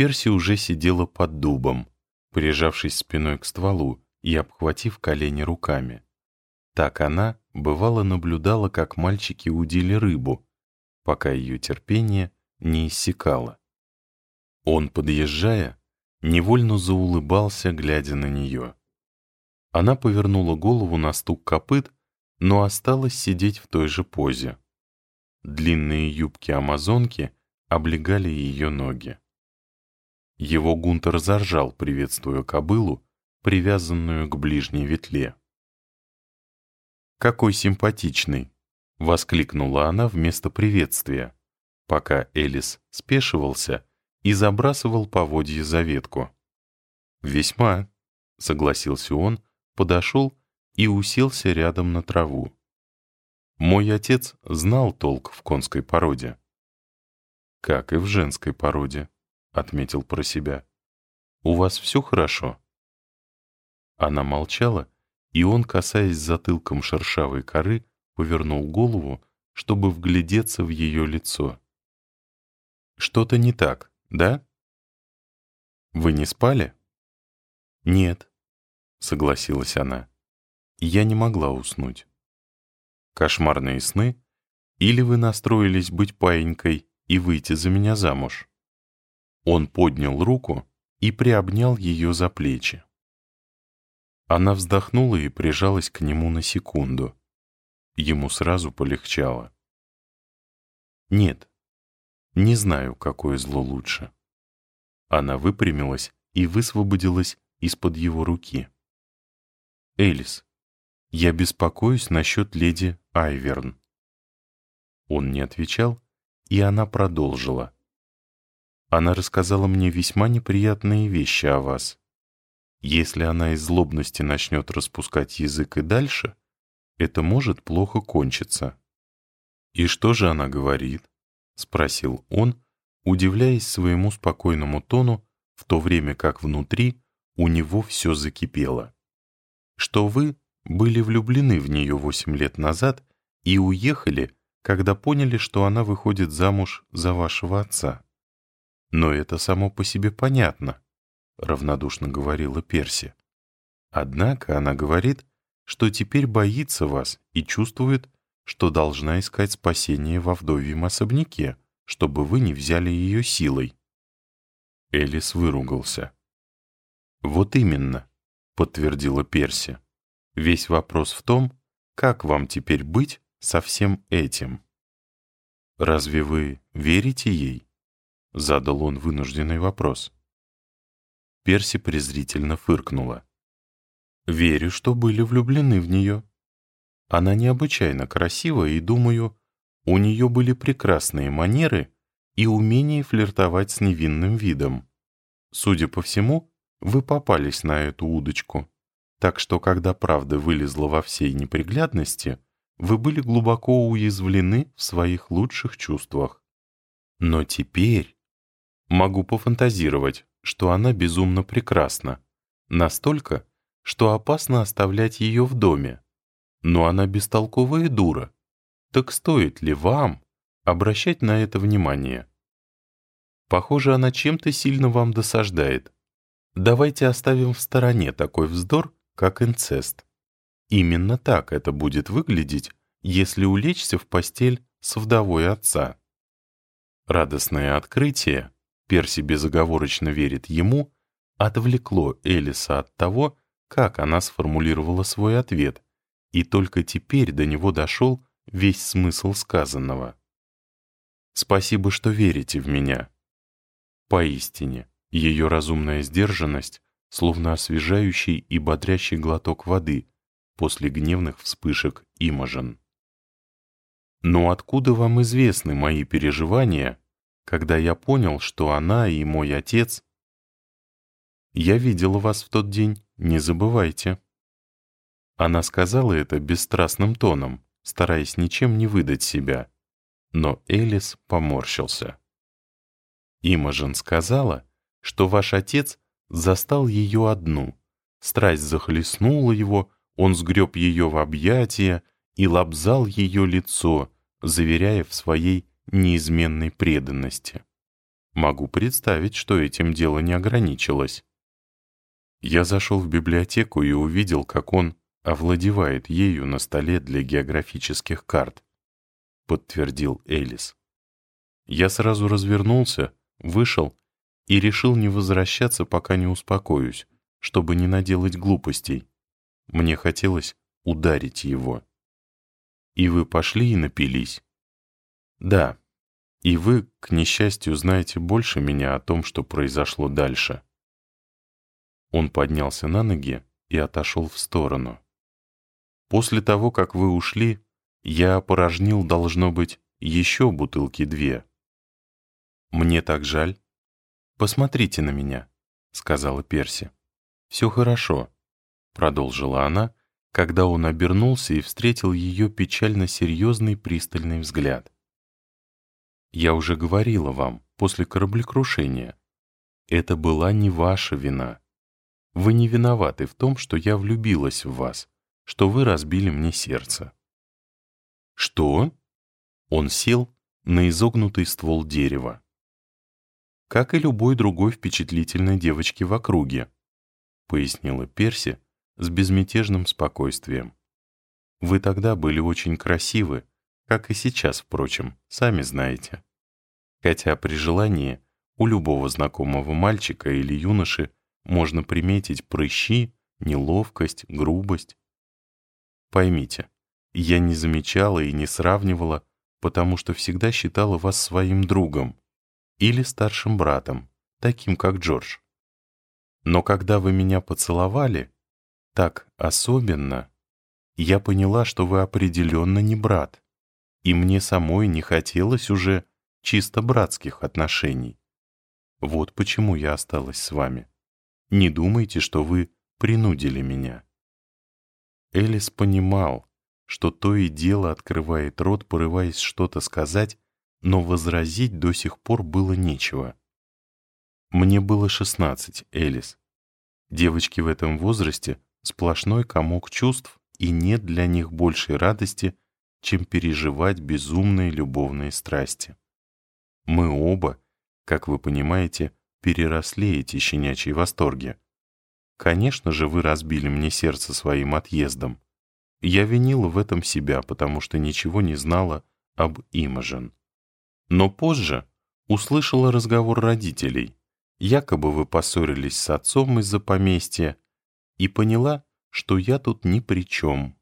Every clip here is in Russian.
Перси уже сидела под дубом, прижавшись спиной к стволу и обхватив колени руками. Так она, бывало, наблюдала, как мальчики удили рыбу, пока ее терпение не иссякало. Он, подъезжая, невольно заулыбался, глядя на нее. Она повернула голову на стук копыт, но осталась сидеть в той же позе. Длинные юбки амазонки облегали ее ноги. Его Гунтер заржал, приветствуя кобылу, привязанную к ближней ветле. «Какой симпатичный!» — воскликнула она вместо приветствия, пока Элис спешивался и забрасывал поводье за ветку. «Весьма», — согласился он, подошел и уселся рядом на траву. Мой отец знал толк в конской породе. «Как и в женской породе», — отметил про себя. «У вас все хорошо?» Она молчала, и он, касаясь затылком шершавой коры, повернул голову, чтобы вглядеться в ее лицо. «Что-то не так, да?» «Вы не спали?» «Нет», — согласилась она. «Я не могла уснуть». «Кошмарные сны? Или вы настроились быть паинькой и выйти за меня замуж?» Он поднял руку и приобнял ее за плечи. Она вздохнула и прижалась к нему на секунду. Ему сразу полегчало. «Нет, не знаю, какое зло лучше». Она выпрямилась и высвободилась из-под его руки. «Элис, я беспокоюсь насчет леди Айверн». Он не отвечал, и она продолжила. Она рассказала мне весьма неприятные вещи о вас. Если она из злобности начнет распускать язык и дальше, это может плохо кончиться. «И что же она говорит?» — спросил он, удивляясь своему спокойному тону, в то время как внутри у него все закипело. «Что вы были влюблены в нее восемь лет назад и уехали, когда поняли, что она выходит замуж за вашего отца». «Но это само по себе понятно», — равнодушно говорила Перси. «Однако она говорит, что теперь боится вас и чувствует, что должна искать спасение во вдовьем особняке, чтобы вы не взяли ее силой». Элис выругался. «Вот именно», — подтвердила Перси. «Весь вопрос в том, как вам теперь быть со всем этим. Разве вы верите ей?» — задал он вынужденный вопрос. Перси презрительно фыркнула. «Верю, что были влюблены в нее. Она необычайно красива, и, думаю, у нее были прекрасные манеры и умение флиртовать с невинным видом. Судя по всему, вы попались на эту удочку, так что, когда правда вылезла во всей неприглядности, вы были глубоко уязвлены в своих лучших чувствах. Но теперь, Могу пофантазировать, что она безумно прекрасна. Настолько, что опасно оставлять ее в доме. Но она бестолковая дура. Так стоит ли вам обращать на это внимание? Похоже, она чем-то сильно вам досаждает. Давайте оставим в стороне такой вздор, как инцест. Именно так это будет выглядеть, если улечься в постель с вдовой отца. Радостное открытие Перси безоговорочно верит ему, отвлекло Элиса от того, как она сформулировала свой ответ, и только теперь до него дошел весь смысл сказанного. «Спасибо, что верите в меня». Поистине, ее разумная сдержанность, словно освежающий и бодрящий глоток воды после гневных вспышек Имажен. «Но откуда вам известны мои переживания когда я понял, что она и мой отец... «Я видела вас в тот день, не забывайте». Она сказала это бесстрастным тоном, стараясь ничем не выдать себя. Но Элис поморщился. Имажен сказала, что ваш отец застал ее одну. Страсть захлестнула его, он сгреб ее в объятия и лобзал ее лицо, заверяя в своей неизменной преданности. Могу представить, что этим дело не ограничилось. Я зашел в библиотеку и увидел, как он овладевает ею на столе для географических карт, подтвердил Элис. Я сразу развернулся, вышел и решил не возвращаться, пока не успокоюсь, чтобы не наделать глупостей. Мне хотелось ударить его. И вы пошли и напились. Да, и вы, к несчастью, знаете больше меня о том, что произошло дальше. Он поднялся на ноги и отошел в сторону. После того, как вы ушли, я опорожнил, должно быть, еще бутылки две. Мне так жаль. Посмотрите на меня, — сказала Перси. Все хорошо, — продолжила она, когда он обернулся и встретил ее печально серьезный пристальный взгляд. Я уже говорила вам после кораблекрушения. Это была не ваша вина. Вы не виноваты в том, что я влюбилась в вас, что вы разбили мне сердце. Что? Он сел на изогнутый ствол дерева. Как и любой другой впечатлительной девочки в округе, пояснила Перси с безмятежным спокойствием. Вы тогда были очень красивы, как и сейчас, впрочем, сами знаете. Хотя при желании у любого знакомого мальчика или юноши можно приметить прыщи, неловкость, грубость. Поймите, я не замечала и не сравнивала, потому что всегда считала вас своим другом или старшим братом, таким как Джордж. Но когда вы меня поцеловали, так особенно, я поняла, что вы определенно не брат и мне самой не хотелось уже чисто братских отношений. Вот почему я осталась с вами. Не думайте, что вы принудили меня. Элис понимал, что то и дело открывает рот, порываясь что-то сказать, но возразить до сих пор было нечего. Мне было шестнадцать, Элис. Девочки в этом возрасте — сплошной комок чувств, и нет для них большей радости, чем переживать безумные любовные страсти. Мы оба, как вы понимаете, переросли эти щенячьи восторги. Конечно же, вы разбили мне сердце своим отъездом. Я винила в этом себя, потому что ничего не знала об Имажен. Но позже услышала разговор родителей. Якобы вы поссорились с отцом из-за поместья, и поняла, что я тут ни при чем.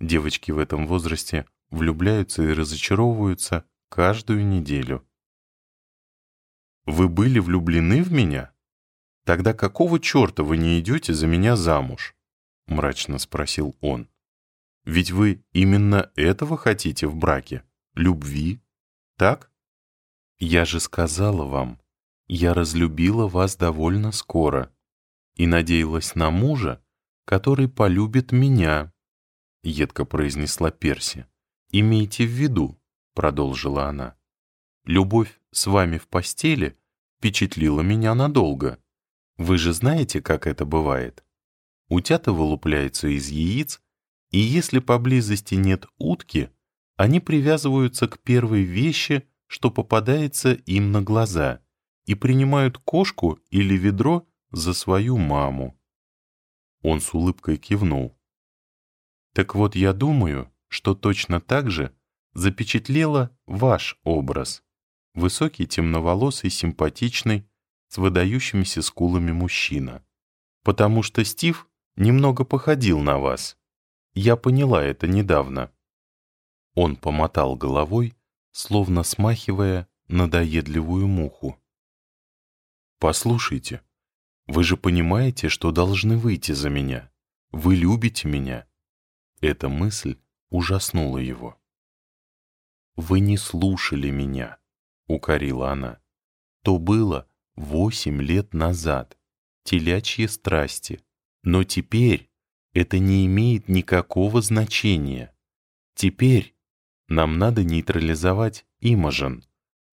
Девочки в этом возрасте влюбляются и разочаровываются каждую неделю. «Вы были влюблены в меня? Тогда какого черта вы не идете за меня замуж?» — мрачно спросил он. «Ведь вы именно этого хотите в браке? Любви? Так?» «Я же сказала вам, я разлюбила вас довольно скоро и надеялась на мужа, который полюбит меня», — едко произнесла Перси. «Имейте в виду», — продолжила она, «любовь с вами в постели впечатлила меня надолго. Вы же знаете, как это бывает? Утята вылупляются из яиц, и если поблизости нет утки, они привязываются к первой вещи, что попадается им на глаза, и принимают кошку или ведро за свою маму. Он с улыбкой кивнул. Так вот, я думаю, что точно так же запечатлела ваш образ. Высокий, темноволосый, симпатичный, с выдающимися скулами мужчина. Потому что Стив немного походил на вас. Я поняла это недавно. Он помотал головой, словно смахивая надоедливую муху. «Послушайте, вы же понимаете, что должны выйти за меня. Вы любите меня. Эта мысль ужаснула его. «Вы не слушали меня», — укорила она. «То было восемь лет назад, телячьи страсти. Но теперь это не имеет никакого значения. Теперь нам надо нейтрализовать Имажен,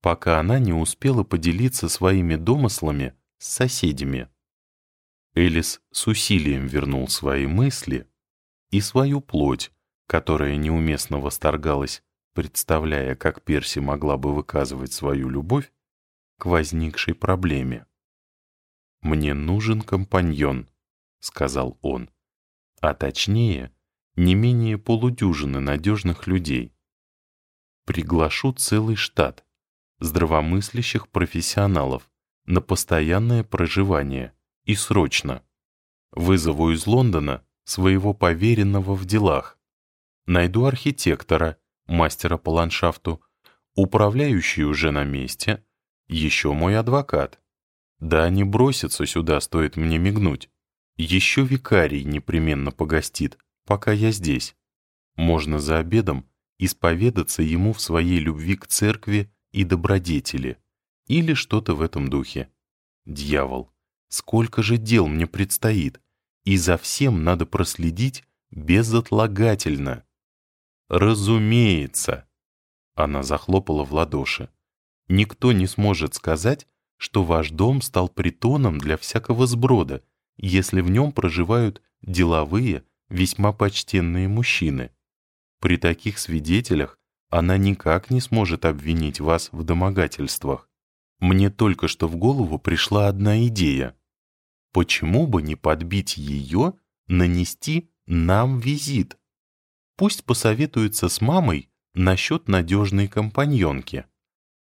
пока она не успела поделиться своими домыслами с соседями». Элис с усилием вернул свои мысли, и свою плоть, которая неуместно восторгалась, представляя, как Перси могла бы выказывать свою любовь, к возникшей проблеме. «Мне нужен компаньон», — сказал он, а точнее, не менее полудюжины надежных людей. Приглашу целый штат здравомыслящих профессионалов на постоянное проживание и срочно. Вызову из Лондона своего поверенного в делах. Найду архитектора, мастера по ландшафту, управляющий уже на месте, еще мой адвокат. Да они бросятся сюда, стоит мне мигнуть. Еще викарий непременно погостит, пока я здесь. Можно за обедом исповедаться ему в своей любви к церкви и добродетели, или что-то в этом духе. Дьявол, сколько же дел мне предстоит, и за всем надо проследить безотлагательно. Разумеется. Она захлопала в ладоши. Никто не сможет сказать, что ваш дом стал притоном для всякого сброда, если в нем проживают деловые, весьма почтенные мужчины. При таких свидетелях она никак не сможет обвинить вас в домогательствах. Мне только что в голову пришла одна идея. Почему бы не подбить ее, нанести нам визит? Пусть посоветуется с мамой насчет надежной компаньонки.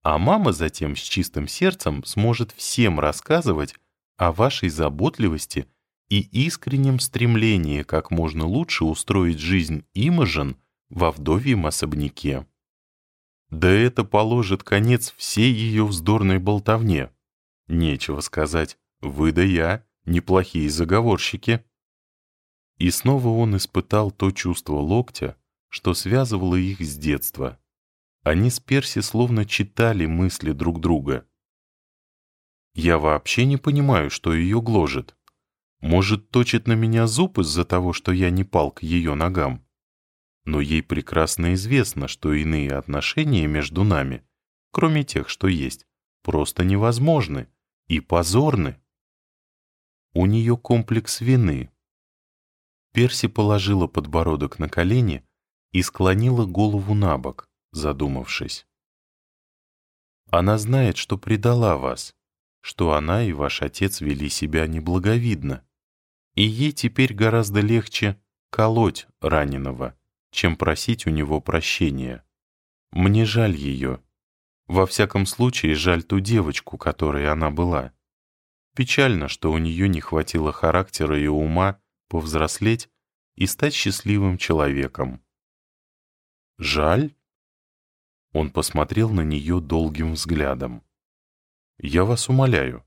А мама затем с чистым сердцем сможет всем рассказывать о вашей заботливости и искреннем стремлении как можно лучше устроить жизнь Имажен во вдовьем особняке. Да это положит конец всей ее вздорной болтовне. Нечего сказать, вы да я, неплохие заговорщики. И снова он испытал то чувство локтя, что связывало их с детства. Они с Перси словно читали мысли друг друга. Я вообще не понимаю, что ее гложет. Может, точит на меня зуб из-за того, что я не пал к ее ногам? Но ей прекрасно известно, что иные отношения между нами, кроме тех, что есть, просто невозможны и позорны. У нее комплекс вины. Перси положила подбородок на колени и склонила голову на бок, задумавшись. Она знает, что предала вас, что она и ваш отец вели себя неблаговидно, и ей теперь гораздо легче колоть раненого, чем просить у него прощения. Мне жаль ее. Во всяком случае, жаль ту девочку, которой она была. Печально, что у нее не хватило характера и ума повзрослеть и стать счастливым человеком. «Жаль?» Он посмотрел на нее долгим взглядом. «Я вас умоляю,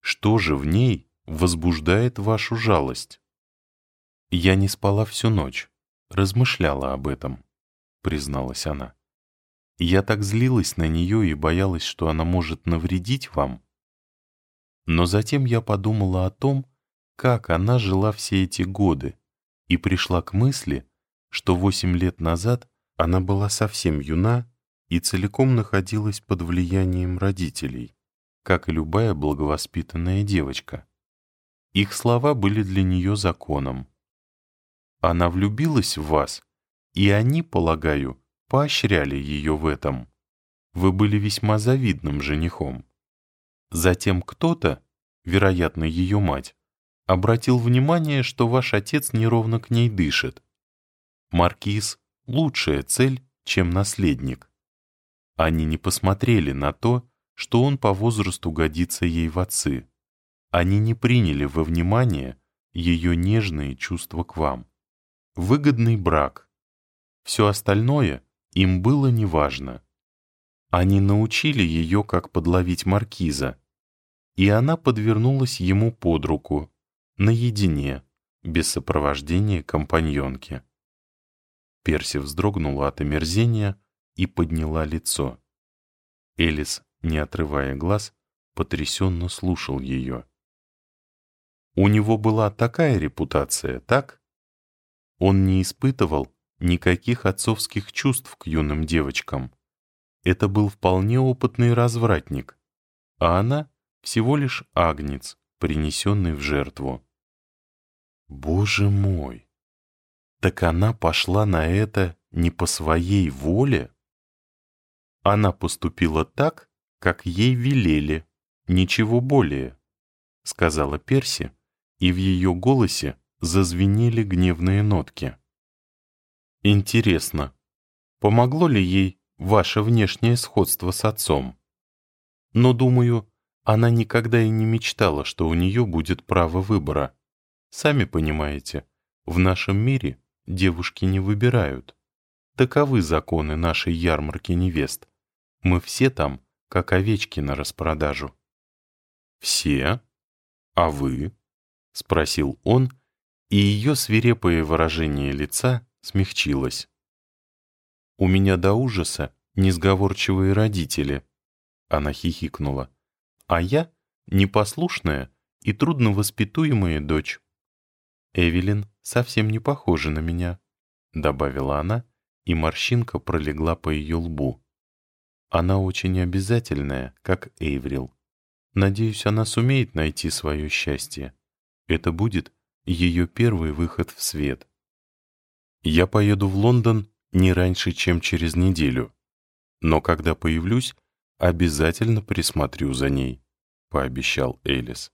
что же в ней возбуждает вашу жалость. Я не спала всю ночь, размышляла об этом, призналась она. Я так злилась на нее и боялась, что она может навредить вам. Но затем я подумала о том, как она жила все эти годы, и пришла к мысли, что восемь лет назад она была совсем юна и целиком находилась под влиянием родителей, как и любая благовоспитанная девочка. Их слова были для нее законом. Она влюбилась в вас, и они, полагаю, поощряли ее в этом. Вы были весьма завидным женихом. Затем кто-то, вероятно, ее мать, обратил внимание, что ваш отец неровно к ней дышит. Маркиз — лучшая цель, чем наследник. Они не посмотрели на то, что он по возрасту годится ей в отцы. Они не приняли во внимание ее нежные чувства к вам. Выгодный брак. Все остальное им было неважно. Они научили ее, как подловить маркиза, и она подвернулась ему под руку, наедине, без сопровождения компаньонки. Перси вздрогнула от омерзения и подняла лицо. Элис, не отрывая глаз, потрясенно слушал ее. У него была такая репутация, так? Он не испытывал никаких отцовских чувств к юным девочкам. Это был вполне опытный развратник, а она всего лишь агнец, принесенный в жертву. Боже мой! Так она пошла на это не по своей воле? Она поступила так, как ей велели, ничего более», — сказала Перси, и в ее голосе зазвенели гневные нотки. «Интересно, помогло ли ей ваше внешнее сходство с отцом? Но, думаю, она никогда и не мечтала, что у нее будет право выбора. Сами понимаете, в нашем мире девушки не выбирают. Таковы законы нашей ярмарки невест. Мы все там, как овечки на распродажу. «Все? А вы?» — спросил он, и ее свирепое выражение лица смягчилось. «У меня до ужаса несговорчивые родители», — она хихикнула а я — непослушная и трудновоспитуемая дочь. Эвелин совсем не похожа на меня, — добавила она, и морщинка пролегла по ее лбу. Она очень обязательная, как Эйврил. Надеюсь, она сумеет найти свое счастье. Это будет ее первый выход в свет. Я поеду в Лондон не раньше, чем через неделю. Но когда появлюсь, обязательно присмотрю за ней», — пообещал Элис.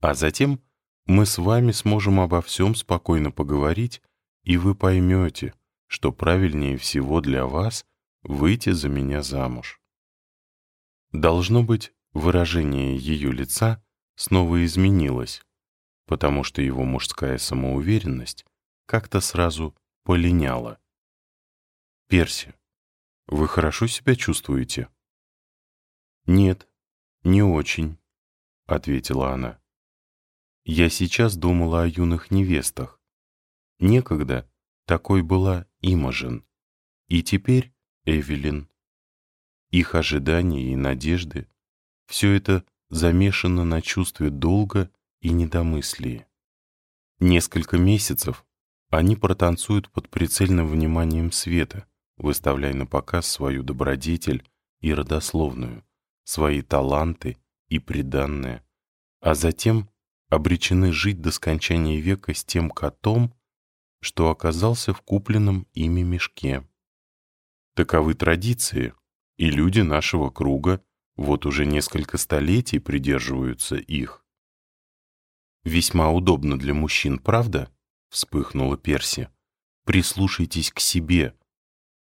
«А затем мы с вами сможем обо всем спокойно поговорить, и вы поймете, что правильнее всего для вас выйти за меня замуж». Должно быть, выражение ее лица снова изменилось, потому что его мужская самоуверенность как-то сразу полиняла. «Перси, вы хорошо себя чувствуете?» «Нет, не очень», — ответила она. «Я сейчас думала о юных невестах. Некогда такой была Имажен, и теперь Эвелин. Их ожидания и надежды — все это замешано на чувстве долга и недомыслии. Несколько месяцев они протанцуют под прицельным вниманием света, выставляя на показ свою добродетель и родословную свои таланты и приданное, а затем обречены жить до скончания века с тем котом, что оказался в купленном ими мешке. Таковы традиции, и люди нашего круга вот уже несколько столетий придерживаются их. «Весьма удобно для мужчин, правда?» — вспыхнула Перси. «Прислушайтесь к себе.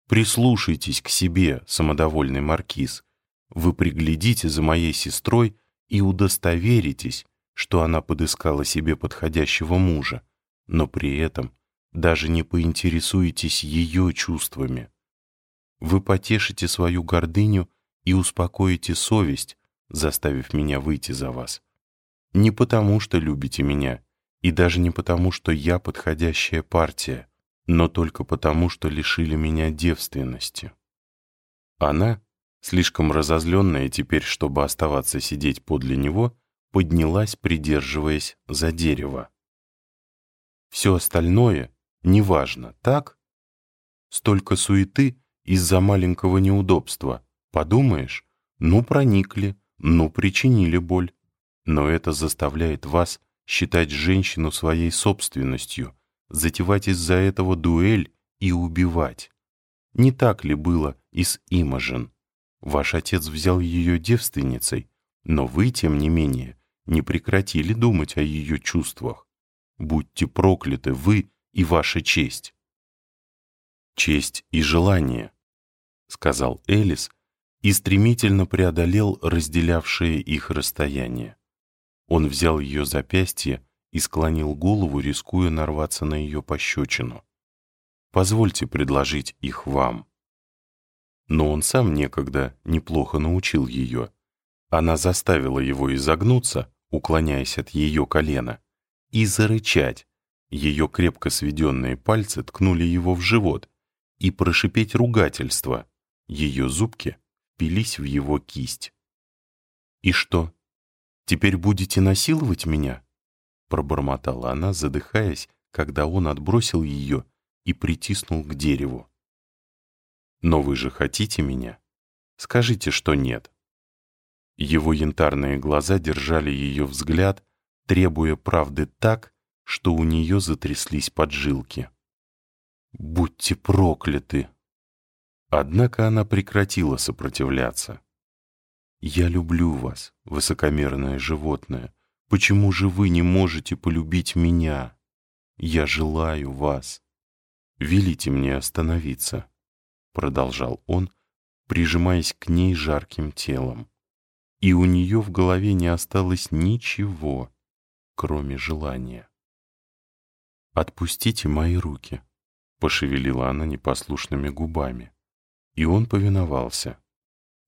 Прислушайтесь к себе, самодовольный маркиз. Вы приглядите за моей сестрой и удостоверитесь, что она подыскала себе подходящего мужа, но при этом даже не поинтересуетесь ее чувствами. Вы потешите свою гордыню и успокоите совесть, заставив меня выйти за вас. Не потому, что любите меня, и даже не потому, что я подходящая партия, но только потому, что лишили меня девственности. Она слишком разозленная теперь, чтобы оставаться сидеть подле него, поднялась, придерживаясь за дерево. Все остальное неважно, так? Столько суеты из-за маленького неудобства. Подумаешь, ну проникли, ну причинили боль. Но это заставляет вас считать женщину своей собственностью, затевать из-за этого дуэль и убивать. Не так ли было и с Имажен? Ваш отец взял ее девственницей, но вы, тем не менее, не прекратили думать о ее чувствах. Будьте прокляты вы и ваша честь. «Честь и желание», — сказал Элис и стремительно преодолел разделявшее их расстояние. Он взял ее запястье и склонил голову, рискуя нарваться на ее пощечину. «Позвольте предложить их вам» но он сам некогда неплохо научил ее. Она заставила его изогнуться, уклоняясь от ее колена, и зарычать. Ее крепко сведенные пальцы ткнули его в живот, и прошипеть ругательство. Ее зубки пились в его кисть. «И что, теперь будете насиловать меня?» пробормотала она, задыхаясь, когда он отбросил ее и притиснул к дереву. Но вы же хотите меня? Скажите, что нет». Его янтарные глаза держали ее взгляд, требуя правды так, что у нее затряслись поджилки. «Будьте прокляты!» Однако она прекратила сопротивляться. «Я люблю вас, высокомерное животное. Почему же вы не можете полюбить меня? Я желаю вас. Велите мне остановиться», — продолжал он, прижимаясь к ней жарким телом. И у нее в голове не осталось ничего, кроме желания. «Отпустите мои руки», — пошевелила она непослушными губами. И он повиновался.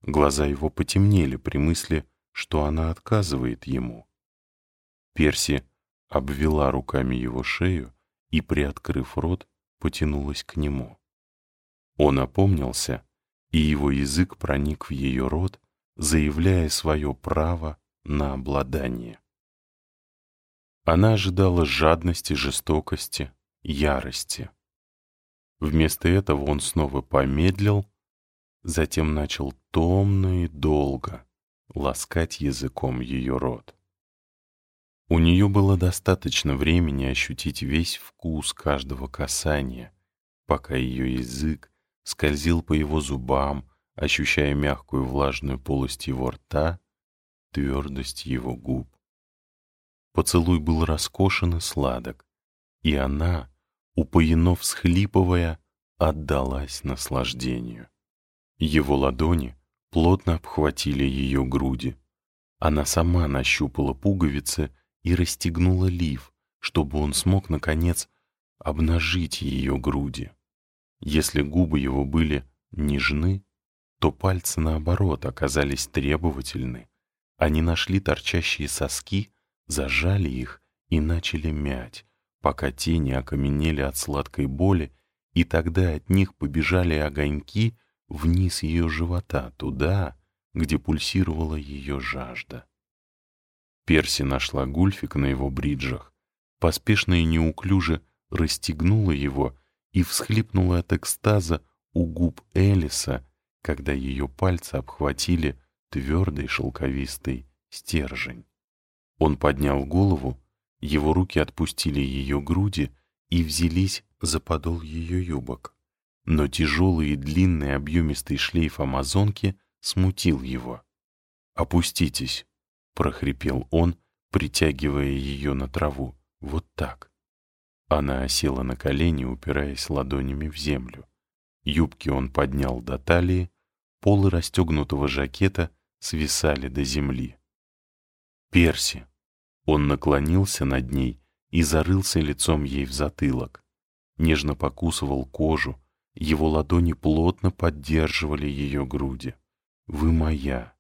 Глаза его потемнели при мысли, что она отказывает ему. Перси обвела руками его шею и, приоткрыв рот, потянулась к нему. Он опомнился, и его язык проник в ее рот, заявляя свое право на обладание. Она ожидала жадности, жестокости, ярости. Вместо этого он снова помедлил, затем начал томно и долго ласкать языком ее рот. У нее было достаточно времени ощутить весь вкус каждого касания, пока ее язык скользил по его зубам, ощущая мягкую влажную полость его рта, твердость его губ. Поцелуй был роскошен и сладок, и она, упоенно всхлипывая, отдалась наслаждению. Его ладони плотно обхватили ее груди. Она сама нащупала пуговицы и расстегнула лиф, чтобы он смог, наконец, обнажить ее груди. Если губы его были нежны, то пальцы, наоборот, оказались требовательны. Они нашли торчащие соски, зажали их и начали мять, пока те не окаменели от сладкой боли, и тогда от них побежали огоньки вниз ее живота, туда, где пульсировала ее жажда. Перси нашла гульфик на его бриджах, поспешно и неуклюже расстегнула его и всхлипнула от экстаза у губ Элиса, когда ее пальцы обхватили твердый шелковистый стержень. Он поднял голову, его руки отпустили ее груди и взялись за подол ее юбок. Но тяжелый и длинный объемистый шлейф амазонки смутил его. «Опуститесь», — прохрипел он, притягивая ее на траву. «Вот так». Она осела на колени, упираясь ладонями в землю. Юбки он поднял до талии, полы расстегнутого жакета свисали до земли. «Перси!» Он наклонился над ней и зарылся лицом ей в затылок. Нежно покусывал кожу, его ладони плотно поддерживали ее груди. «Вы моя!»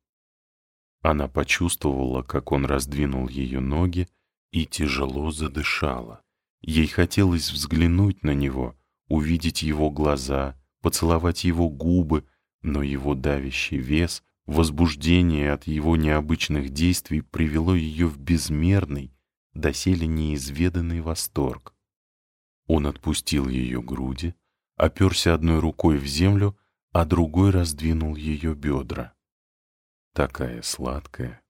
Она почувствовала, как он раздвинул ее ноги и тяжело задышала. Ей хотелось взглянуть на него, увидеть его глаза, поцеловать его губы, но его давящий вес, возбуждение от его необычных действий привело ее в безмерный, доселе неизведанный восторг. Он отпустил ее груди, оперся одной рукой в землю, а другой раздвинул ее бедра. Такая сладкая,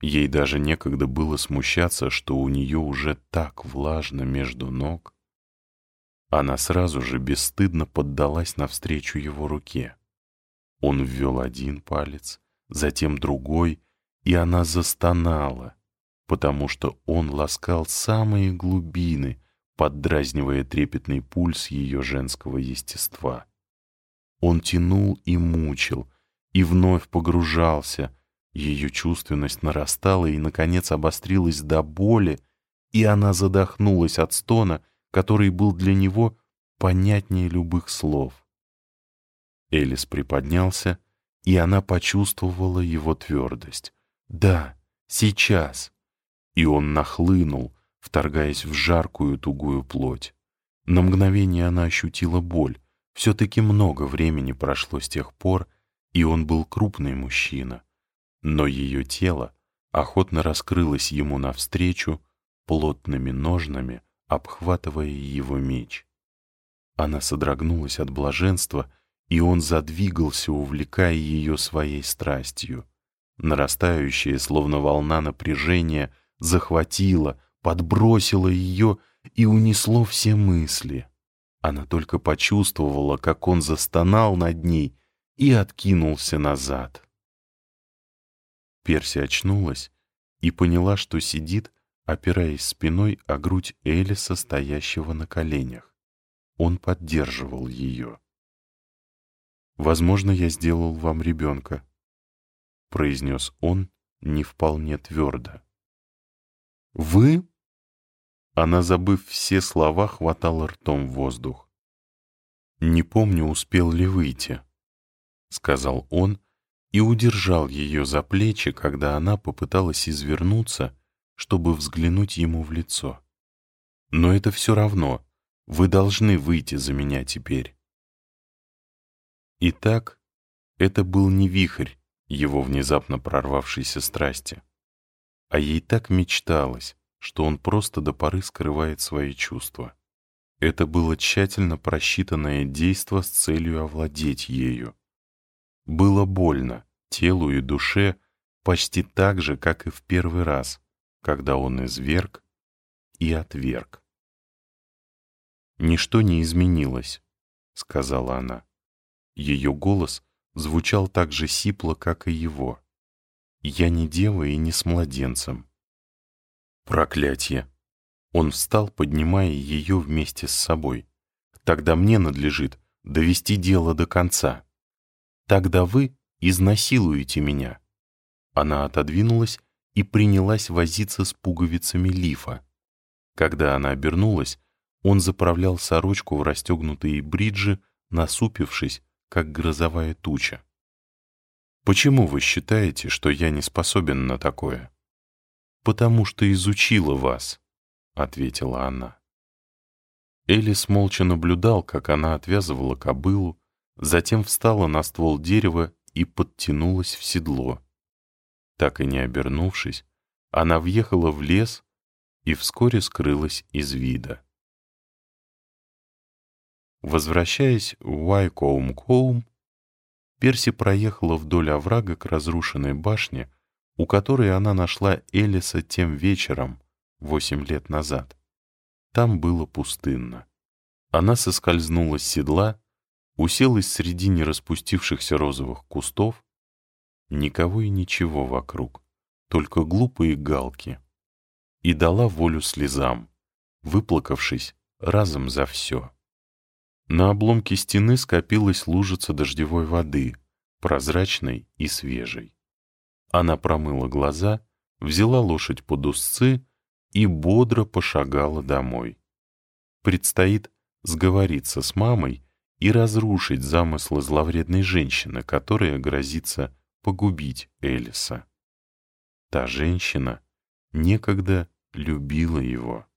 Ей даже некогда было смущаться, что у нее уже так влажно между ног. Она сразу же бесстыдно поддалась навстречу его руке. Он ввел один палец, затем другой, и она застонала, потому что он ласкал самые глубины, поддразнивая трепетный пульс ее женского естества. Он тянул и мучил, и вновь погружался — ее чувственность нарастала и, наконец, обострилась до боли, и она задохнулась от стона, который был для него понятнее любых слов. Элис приподнялся, и она почувствовала его твердость. «Да, сейчас!» И он нахлынул, вторгаясь в жаркую тугую плоть. На мгновение она ощутила боль. Все-таки много времени прошло с тех пор, и он был крупный мужчина но ее тело охотно раскрылось ему навстречу плотными ножнами, обхватывая его меч. Она содрогнулась от блаженства, и он задвигался, увлекая ее своей страстью. Нарастающая, словно волна напряжения, захватила, подбросила ее и унесло все мысли. Она только почувствовала, как он застонал над ней и откинулся назад. Перси очнулась и поняла, что сидит, опираясь спиной о грудь Элиса, стоящего на коленях. Он поддерживал ее. «Возможно, я сделал вам ребенка», — произнес он не вполне твердо. «Вы?» Она, забыв все слова, хватала ртом воздух. «Не помню, успел ли выйти», — сказал он и удержал ее за плечи, когда она попыталась извернуться, чтобы взглянуть ему в лицо. «Но это все равно. Вы должны выйти за меня теперь». Итак, это был не вихрь его внезапно прорвавшейся страсти, а ей так мечталось, что он просто до поры скрывает свои чувства. Это было тщательно просчитанное действо с целью овладеть ею. Было больно телу и душе почти так же, как и в первый раз, когда он изверг и отверг. «Ничто не изменилось», — сказала она. Ее голос звучал так же сипло, как и его. «Я не дева и не с младенцем». «Проклятье!» Он встал, поднимая ее вместе с собой. «Тогда мне надлежит довести дело до конца. Тогда вы изнасилуете меня». Она отодвинулась и принялась возиться с пуговицами лифа. Когда она обернулась, он заправлял сорочку в расстегнутые бриджи, насупившись как грозовая туча. «Почему вы считаете, что я не способен на такое?» «Потому что изучила вас», — ответила она. Элис молча наблюдал, как она отвязывала кобылу, затем встала на ствол дерева и подтянулась в седло. Так и не обернувшись, она въехала в лес и вскоре скрылась из вида. Возвращаясь в Уайкоум-Коум, Перси проехала вдоль оврага к разрушенной башне, у которой она нашла Элиса тем вечером, восемь лет назад. Там было пустынно. Она соскользнула с седла, уселась среди нераспустившихся розовых кустов, никого и ничего вокруг, только глупые галки, и дала волю слезам, выплакавшись разом за все. На обломке стены скопилась лужица дождевой воды, прозрачной и свежей. Она промыла глаза, взяла лошадь под узцы и бодро пошагала домой. Предстоит сговориться с мамой и разрушить замыслы зловредной женщины, которая грозится погубить Элиса. Та женщина некогда любила его.